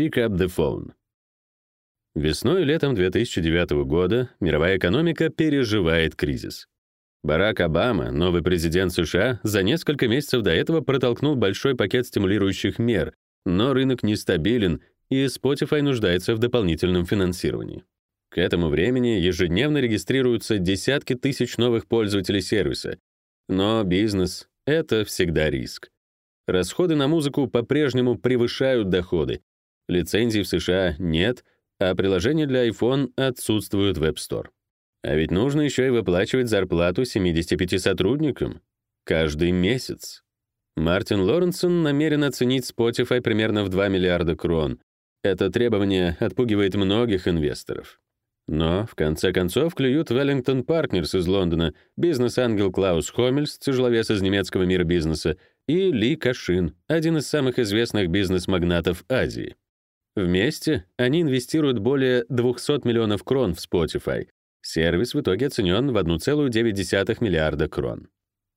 Pick Up the Phone. Весной и летом 2009 года мировая экономика переживает кризис. Барак Обама, новый президент США, за несколько месяцев до этого протолкнул большой пакет стимулирующих мер, но рынок нестабилен, и Spotify нуждается в дополнительном финансировании. К этому времени ежедневно регистрируются десятки тысяч новых пользователей сервиса. Но бизнес — это всегда риск. Расходы на музыку по-прежнему превышают доходы. Лицензий в США нет — а приложения для iPhone отсутствуют в App Store. А ведь нужно еще и выплачивать зарплату 75 сотрудникам каждый месяц. Мартин Лоренсон намерен оценить Spotify примерно в 2 миллиарда крон. Это требование отпугивает многих инвесторов. Но, в конце концов, клюют Wellington Partners из Лондона, бизнес-ангел Клаус Хомельс, тяжеловес из немецкого мира бизнеса, и Ли Кашин, один из самых известных бизнес-магнатов Азии. Вместе они инвестируют более 200 миллионов крон в Spotify. Сервис в итоге оценен в 1,9 миллиарда крон.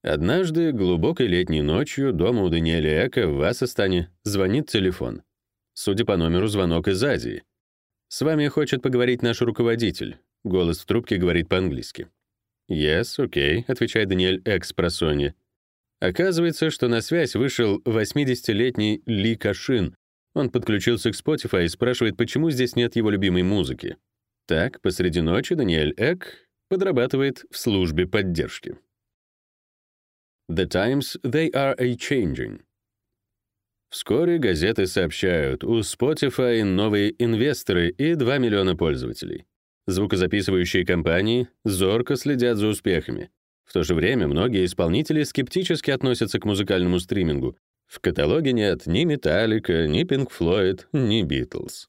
Однажды, глубокой летней ночью, дома у Даниэля Эка в Вассастане звонит телефон. Судя по номеру, звонок из Азии. «С вами хочет поговорить наш руководитель». Голос в трубке говорит по-английски. «Yes, окей», okay», — отвечает Даниэль Эк с просонья. Оказывается, что на связь вышел 80-летний Ли Кашин, он подключился к Spotify и спрашивает, почему здесь нет его любимой музыки. Так, посреди ночи Даниэль Эк подрабатывает в службе поддержки. The times they are a-changing. Вскоре газеты сообщают, у Spotify новые инвесторы и 2 миллиона пользователей. Звукозаписывающие компании зорко следят за успехами. В то же время многие исполнители скептически относятся к музыкальному стримингу, в каталоге нет ни Metallica, ни Pink Floyd, ни Beatles.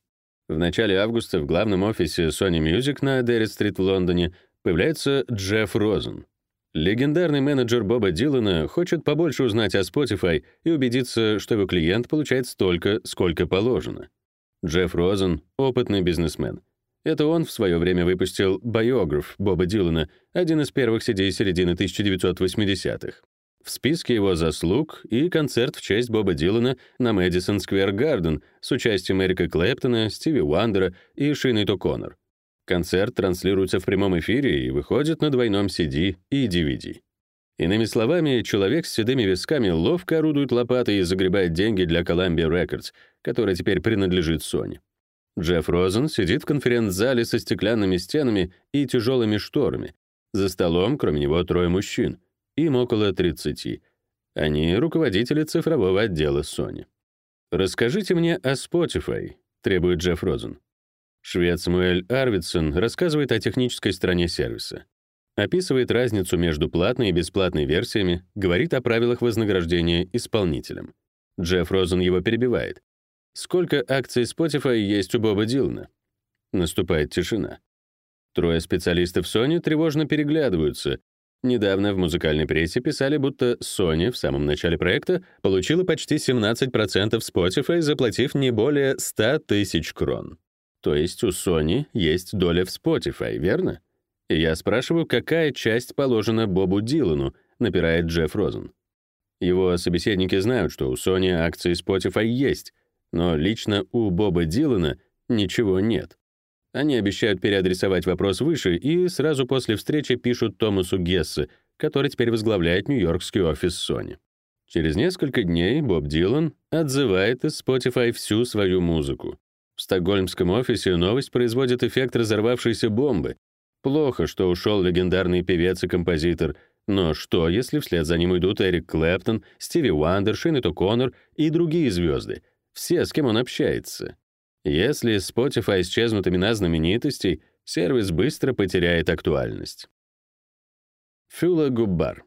В начале августа в главном офисе Sony Music на Дерри-стрит в Лондоне появляется Джефф Розен. Легендарный менеджер Боба Дилана хочет побольше узнать о Spotify и убедиться, что его клиент получает столько, сколько положено. Джефф Розен — опытный бизнесмен. Это он в свое время выпустил «Биограф» Боба Дилана, один из первых CD середины 1980-х. В списке его заслуг и концерт в честь Боба Дилана на Мэдисон Сквер Гарден с участием Эрика Клэптона, Стиви Уандера и Шины Коннор. Концерт транслируется в прямом эфире и выходит на двойном CD и DVD. Иными словами, человек с седыми висками ловко орудует лопатой и загребает деньги для Columbia Records, которая теперь принадлежит Sony. Джефф Розен сидит в конференц-зале со стеклянными стенами и тяжелыми шторами. За столом, кроме него, трое мужчин им около 30. Они руководители цифрового отдела Sony. «Расскажите мне о Spotify», — требует Джефф Розен. Швед Самуэль Арвидсон рассказывает о технической стороне сервиса. Описывает разницу между платной и бесплатной версиями, говорит о правилах вознаграждения исполнителям. Джефф Розен его перебивает. «Сколько акций Spotify есть у Боба Дилана?» Наступает тишина. Трое специалистов Sony тревожно переглядываются, Недавно в музыкальной прессе писали, будто Sony в самом начале проекта получила почти 17% Spotify, заплатив не более 100 тысяч крон. То есть у Sony есть доля в Spotify, верно? И я спрашиваю, какая часть положена Бобу Дилану, напирает Джефф Розен. Его собеседники знают, что у Sony акции Spotify есть, но лично у Боба Дилана ничего нет. Они обещают переадресовать вопрос выше и сразу после встречи пишут Томасу Гессе, который теперь возглавляет нью-йоркский офис Sony. Через несколько дней Боб Дилан отзывает из Spotify всю свою музыку. В стокгольмском офисе новость производит эффект разорвавшейся бомбы. Плохо, что ушел легендарный певец и композитор, но что, если вслед за ним идут Эрик Клэптон, Стиви Уандер, Шинет О'Коннор и другие звезды, все, с кем он общается? Если Spotify исчезнут имена знаменитостей, сервис быстро потеряет актуальность. Фюла Губбар.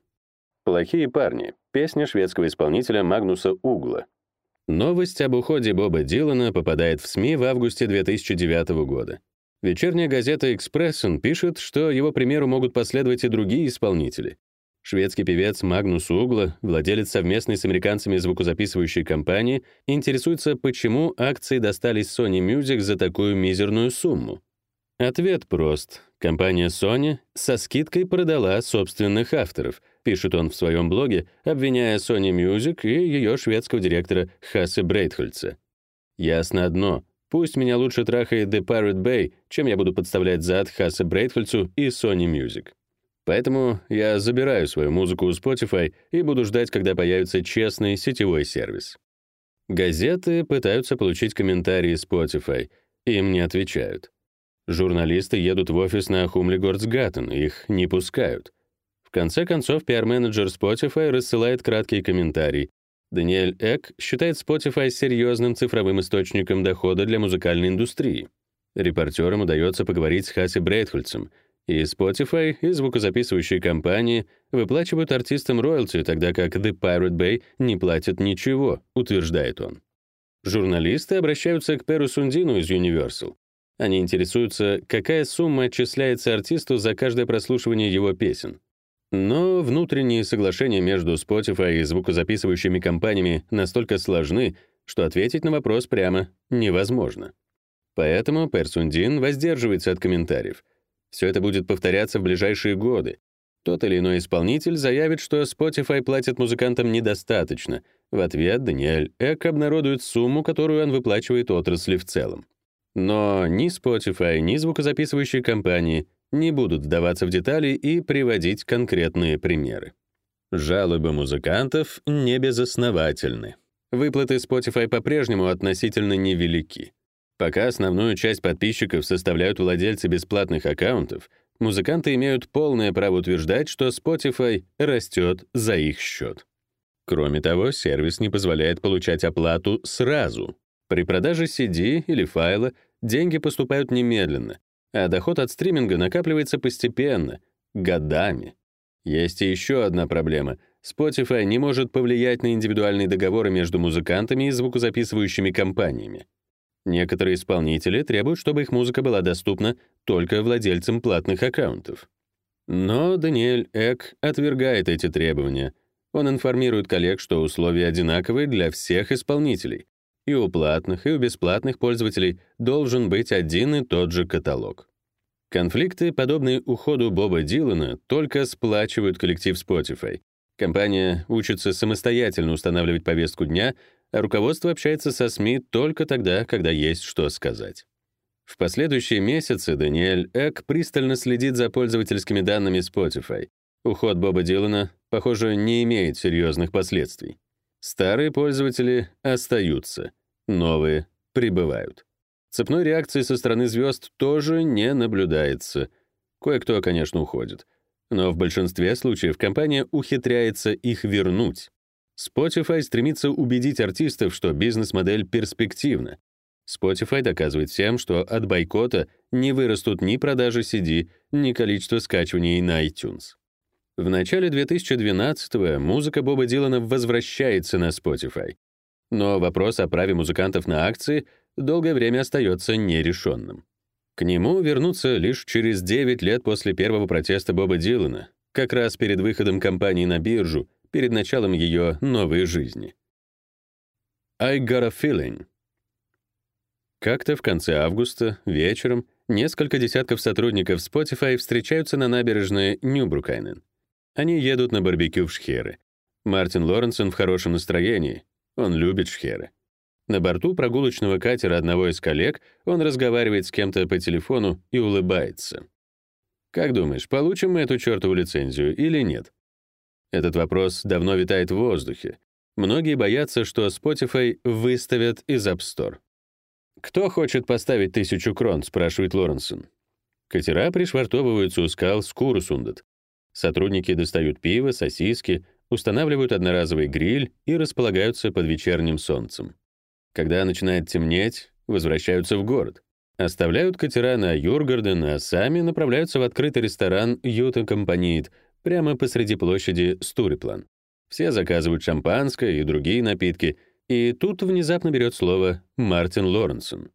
«Плохие парни» — песня шведского исполнителя Магнуса Угла. Новость об уходе Боба Дилана попадает в СМИ в августе 2009 года. Вечерняя газета «Экспрессен» пишет, что его примеру могут последовать и другие исполнители. Шведский певец Магнус Угла, владелец совместной с американцами звукозаписывающей компании, интересуется, почему акции достались Sony Music за такую мизерную сумму. Ответ прост. Компания Sony со скидкой продала собственных авторов, пишет он в своем блоге, обвиняя Sony Music и ее шведского директора Хассе Брейтхольца. Ясно одно. Пусть меня лучше трахает The Pirate Bay, чем я буду подставлять зад Хасса Брейтфельдсу и Sony Music. Поэтому я забираю свою музыку у Spotify и буду ждать, когда появится честный сетевой сервис. Газеты пытаются получить комментарии Spotify, им не отвечают. Журналисты едут в офис на Хумлигорцгаттен, их не пускают. В конце концов, пиар-менеджер Spotify рассылает краткий комментарий. Даниэль Эк считает Spotify серьезным цифровым источником дохода для музыкальной индустрии. Репортерам удается поговорить с Хаси Брейтхольцем, и Spotify и звукозаписывающие компании выплачивают артистам роялти, тогда как The Pirate Bay не платит ничего, утверждает он. Журналисты обращаются к Перу Сундину из Universal. Они интересуются, какая сумма отчисляется артисту за каждое прослушивание его песен. Но внутренние соглашения между Spotify и звукозаписывающими компаниями настолько сложны, что ответить на вопрос прямо невозможно. Поэтому Персундин воздерживается от комментариев. Все это будет повторяться в ближайшие годы. Тот или иной исполнитель заявит, что Spotify платит музыкантам недостаточно. В ответ Даниэль Эк обнародует сумму, которую он выплачивает отрасли в целом. Но ни Spotify, ни звукозаписывающие компании не будут вдаваться в детали и приводить конкретные примеры. Жалобы музыкантов не безосновательны. Выплаты Spotify по-прежнему относительно невелики. Пока основную часть подписчиков составляют владельцы бесплатных аккаунтов, музыканты имеют полное право утверждать, что Spotify растет за их счет. Кроме того, сервис не позволяет получать оплату сразу. При продаже CD или файла деньги поступают немедленно, а доход от стриминга накапливается постепенно, годами. Есть и еще одна проблема. Spotify не может повлиять на индивидуальные договоры между музыкантами и звукозаписывающими компаниями. Некоторые исполнители требуют, чтобы их музыка была доступна только владельцам платных аккаунтов. Но Даниэль Эк отвергает эти требования. Он информирует коллег, что условия одинаковые для всех исполнителей, и у платных, и у бесплатных пользователей должен быть один и тот же каталог. Конфликты, подобные уходу Боба Дилана, только сплачивают коллектив Spotify. Компания учится самостоятельно устанавливать повестку дня, руководство общается со СМИ только тогда, когда есть что сказать. В последующие месяцы Даниэль Эк пристально следит за пользовательскими данными Spotify. Уход Боба Дилана, похоже, не имеет серьезных последствий. Старые пользователи остаются, новые прибывают. Цепной реакции со стороны звезд тоже не наблюдается. Кое-кто, конечно, уходит. Но в большинстве случаев компания ухитряется их вернуть. Spotify стремится убедить артистов, что бизнес-модель перспективна. Spotify доказывает всем, что от бойкота не вырастут ни продажи CD, ни количество скачиваний на iTunes. В начале 2012-го музыка Боба Дилана возвращается на Spotify. Но вопрос о праве музыкантов на акции долгое время остается нерешенным. К нему вернутся лишь через 9 лет после первого протеста Боба Дилана, как раз перед выходом компании на биржу, перед началом ее новой жизни. I got a feeling. Как-то в конце августа, вечером, несколько десятков сотрудников Spotify встречаются на набережной Нюбрукайнен. Они едут на барбекю в Шхеры. Мартин Лоренсон в хорошем настроении. Он любит Шхеры. На борту прогулочного катера одного из коллег он разговаривает с кем-то по телефону и улыбается. «Как думаешь, получим мы эту чертову лицензию или нет?» Этот вопрос давно витает в воздухе. Многие боятся, что Spotify выставят из App Store. «Кто хочет поставить тысячу крон?» — спрашивает Лоренсон. Катера пришвартовываются у скал Скурусундет. Сотрудники достают пиво, сосиски, устанавливают одноразовый гриль и располагаются под вечерним солнцем. Когда начинает темнеть, возвращаются в город. Оставляют катера на Юргарден, а сами направляются в открытый ресторан «Юта Компаниит» прямо посреди площади Стуриплан. Все заказывают шампанское и другие напитки, и тут внезапно берет слово Мартин Лоренсон.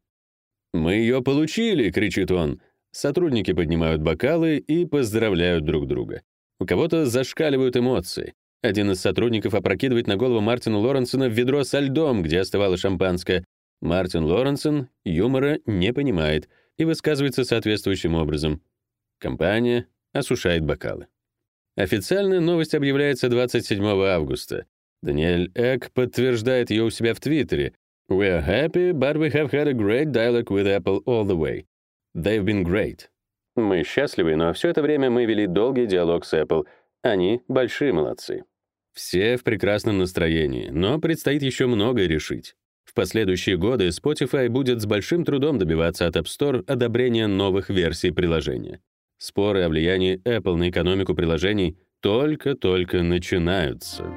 «Мы ее получили!» — кричит он. Сотрудники поднимают бокалы и поздравляют друг друга. У кого-то зашкаливают эмоции. Один из сотрудников опрокидывает на голову Мартина Лоренсона ведро со льдом, где оставало шампанское. Мартин Лоренсон юмора не понимает и высказывается соответствующим образом. Компания осушает бокалы. Официальная новость объявляется 27 августа. Даниэль Эк подтверждает ее у себя в Твиттере. We are happy, but we have had a great dialogue with Apple all the way. They've been great. Мы счастливы, но все это время мы вели долгий диалог с Apple. Они большие молодцы. Все в прекрасном настроении, но предстоит еще многое решить. В последующие годы Spotify будет с большим трудом добиваться от App Store одобрения новых версий приложения. Споры о влиянии Apple на экономику приложений только-только начинаются.